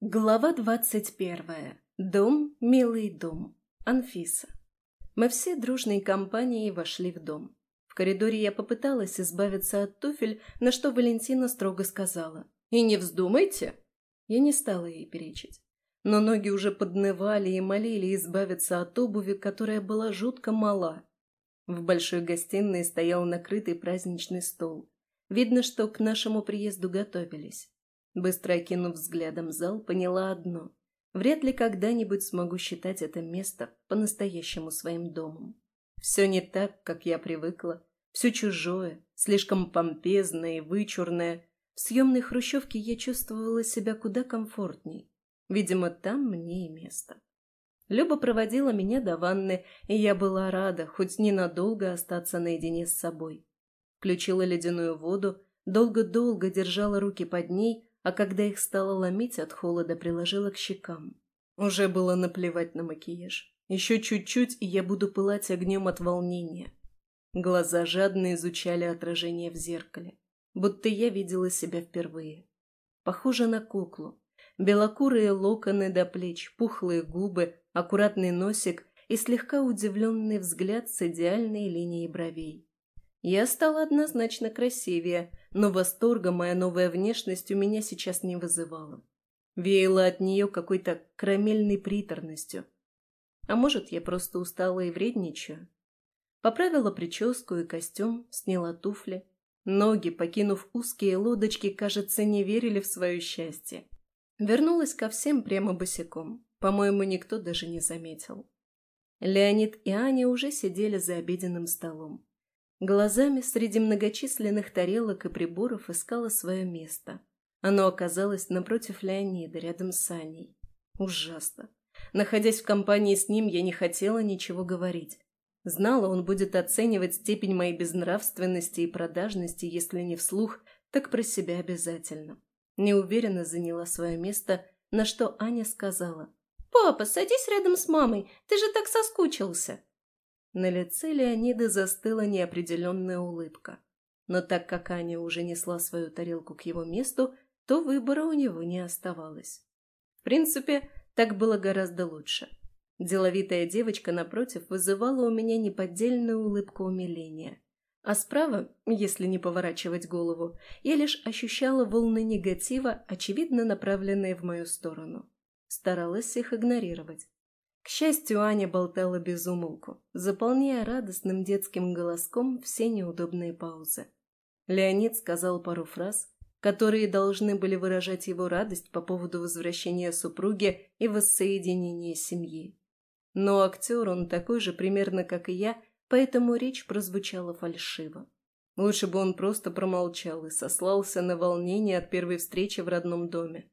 Глава двадцать первая. Дом, милый дом. Анфиса. Мы все дружной компанией вошли в дом. В коридоре я попыталась избавиться от туфель, на что Валентина строго сказала. «И не вздумайте!» Я не стала ей перечить. Но ноги уже поднывали и молили избавиться от обуви, которая была жутко мала. В большой гостиной стоял накрытый праздничный стол. Видно, что к нашему приезду готовились. Быстро окинув взглядом зал, поняла одно. Вряд ли когда-нибудь смогу считать это место по-настоящему своим домом. Все не так, как я привыкла. Все чужое, слишком помпезное и вычурное. В съемной хрущевке я чувствовала себя куда комфортней. Видимо, там мне и место. Люба проводила меня до ванны, и я была рада хоть ненадолго остаться наедине с собой. Включила ледяную воду, долго-долго держала руки под ней, а когда их стало ломить от холода, приложила к щекам. Уже было наплевать на макияж. Еще чуть-чуть, и я буду пылать огнем от волнения. Глаза жадно изучали отражение в зеркале, будто я видела себя впервые. Похоже на куклу. Белокурые локоны до плеч, пухлые губы, аккуратный носик и слегка удивленный взгляд с идеальной линией бровей. Я стала однозначно красивее, но восторга моя новая внешность у меня сейчас не вызывала. Веяла от нее какой-то карамельной приторностью. А может, я просто устала и вредничаю? Поправила прическу и костюм, сняла туфли. Ноги, покинув узкие лодочки, кажется, не верили в свое счастье. Вернулась ко всем прямо босиком. По-моему, никто даже не заметил. Леонид и Аня уже сидели за обеденным столом. Глазами среди многочисленных тарелок и приборов искала свое место. Оно оказалось напротив Леонида, рядом с Аней. Ужасно. Находясь в компании с ним, я не хотела ничего говорить. Знала, он будет оценивать степень моей безнравственности и продажности, если не вслух, так про себя обязательно. Неуверенно заняла свое место, на что Аня сказала. «Папа, садись рядом с мамой, ты же так соскучился!» На лице Леонида застыла неопределенная улыбка. Но так как Аня уже несла свою тарелку к его месту, то выбора у него не оставалось. В принципе, так было гораздо лучше. Деловитая девочка, напротив, вызывала у меня неподдельную улыбку умиления. А справа, если не поворачивать голову, я лишь ощущала волны негатива, очевидно направленные в мою сторону. Старалась их игнорировать. К счастью, Аня болтала без умолку, заполняя радостным детским голоском все неудобные паузы. Леонид сказал пару фраз, которые должны были выражать его радость по поводу возвращения супруги и воссоединения семьи. Но актер он такой же примерно, как и я, поэтому речь прозвучала фальшиво. Лучше бы он просто промолчал и сослался на волнение от первой встречи в родном доме.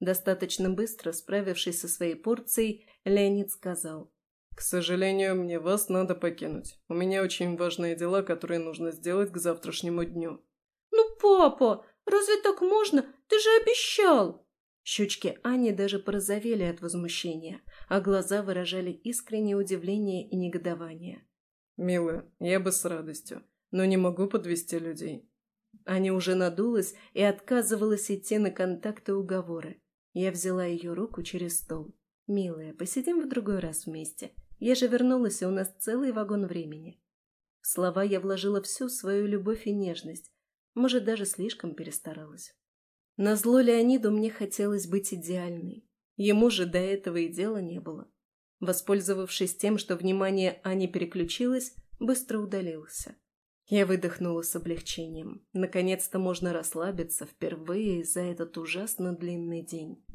Достаточно быстро, справившись со своей порцией, Леонид сказал. «К сожалению, мне вас надо покинуть. У меня очень важные дела, которые нужно сделать к завтрашнему дню». «Ну, папа, разве так можно? Ты же обещал!» Щечки Ани даже порозовели от возмущения, а глаза выражали искреннее удивление и негодование. «Милая, я бы с радостью, но не могу подвести людей». Аня уже надулась и отказывалась идти на контакты и уговоры. Я взяла ее руку через стол. «Милая, посидим в другой раз вместе. Я же вернулась, и у нас целый вагон времени». В слова я вложила всю свою любовь и нежность. Может, даже слишком перестаралась. Назло Леониду мне хотелось быть идеальной. Ему же до этого и дела не было. Воспользовавшись тем, что внимание Ани переключилось, быстро удалился. Я выдохнула с облегчением. Наконец-то можно расслабиться впервые за этот ужасно длинный день.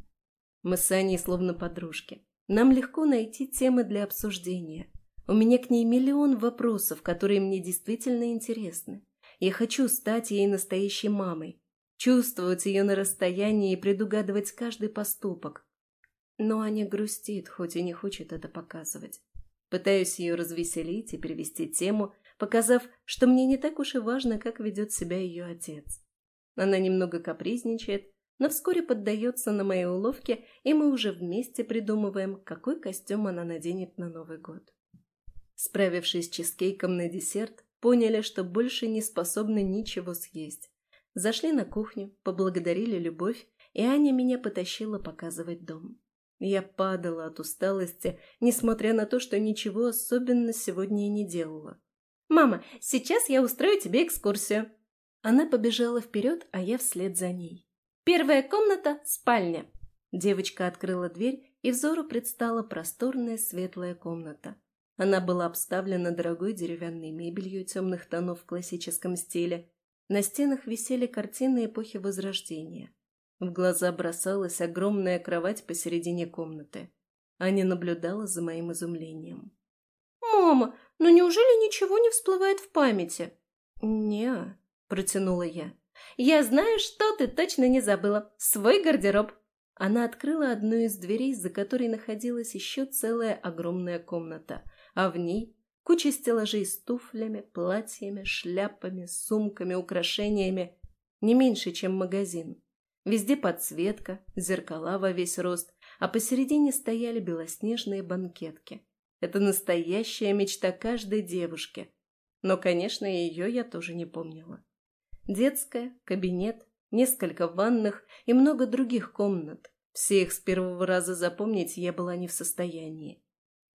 Мы с Аней словно подружки. Нам легко найти темы для обсуждения. У меня к ней миллион вопросов, которые мне действительно интересны. Я хочу стать ей настоящей мамой, чувствовать ее на расстоянии и предугадывать каждый поступок. Но Аня грустит, хоть и не хочет это показывать. Пытаюсь ее развеселить и перевести тему, показав, что мне не так уж и важно, как ведет себя ее отец. Она немного капризничает, но вскоре поддается на мои уловки, и мы уже вместе придумываем, какой костюм она наденет на Новый год. Справившись с чизкейком на десерт, поняли, что больше не способны ничего съесть. Зашли на кухню, поблагодарили любовь, и Аня меня потащила показывать дом. Я падала от усталости, несмотря на то, что ничего особенно сегодня и не делала. «Мама, сейчас я устрою тебе экскурсию». Она побежала вперед, а я вслед за ней. «Первая комната – спальня». Девочка открыла дверь, и взору предстала просторная светлая комната. Она была обставлена дорогой деревянной мебелью темных тонов в классическом стиле. На стенах висели картины эпохи Возрождения. В глаза бросалась огромная кровать посередине комнаты. Аня наблюдала за моим изумлением. «Мама, ну неужели ничего не всплывает в памяти?» «Не-а», протянула я. «Я знаю, что ты точно не забыла. Свой гардероб». Она открыла одну из дверей, за которой находилась еще целая огромная комната, а в ней куча стеллажей с туфлями, платьями, шляпами, сумками, украшениями. Не меньше, чем магазин. Везде подсветка, зеркала во весь рост, а посередине стояли белоснежные банкетки. Это настоящая мечта каждой девушки. Но, конечно, ее я тоже не помнила. Детская, кабинет, несколько ванных и много других комнат. Все их с первого раза запомнить я была не в состоянии.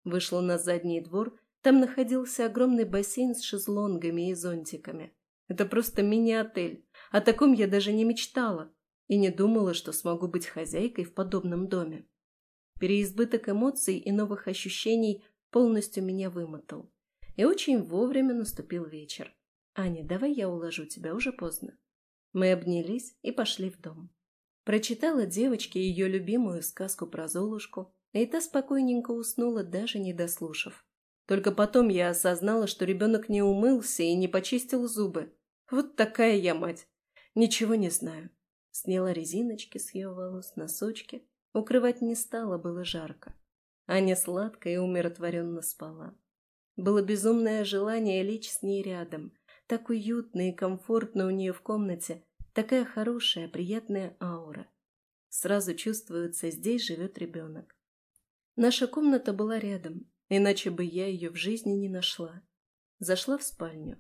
Вышла на задний двор, там находился огромный бассейн с шезлонгами и зонтиками. Это просто мини-отель. О таком я даже не мечтала и не думала, что смогу быть хозяйкой в подобном доме. Переизбыток эмоций и новых ощущений полностью меня вымотал. И очень вовремя наступил вечер. «Аня, давай я уложу тебя, уже поздно». Мы обнялись и пошли в дом. Прочитала девочке ее любимую сказку про Золушку, и та спокойненько уснула, даже не дослушав. Только потом я осознала, что ребенок не умылся и не почистил зубы. Вот такая я мать. Ничего не знаю. Сняла резиночки с ее волос, носочки. Укрывать не стало, было жарко. Аня сладко и умиротворенно спала. Было безумное желание лечь с ней рядом. Так уютно и комфортно у нее в комнате. Такая хорошая, приятная аура. Сразу чувствуется, здесь живет ребенок. Наша комната была рядом, иначе бы я ее в жизни не нашла. Зашла в спальню.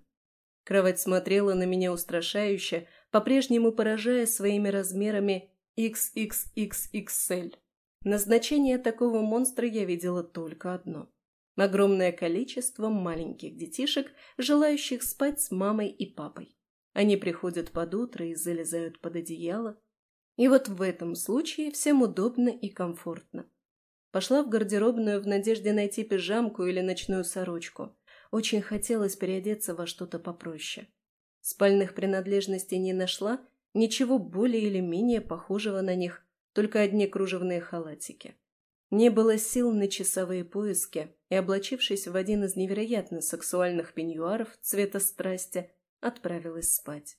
Кровать смотрела на меня устрашающе, по-прежнему поражая своими размерами XXXXL. Назначение такого монстра я видела только одно. Огромное количество маленьких детишек, желающих спать с мамой и папой. Они приходят под утро и залезают под одеяло. И вот в этом случае всем удобно и комфортно. Пошла в гардеробную в надежде найти пижамку или ночную сорочку. Очень хотелось переодеться во что-то попроще. Спальных принадлежностей не нашла, ничего более или менее похожего на них, только одни кружевные халатики. Не было сил на часовые поиски, и, облачившись в один из невероятно сексуальных пеньюаров цвета страсти, отправилась спать.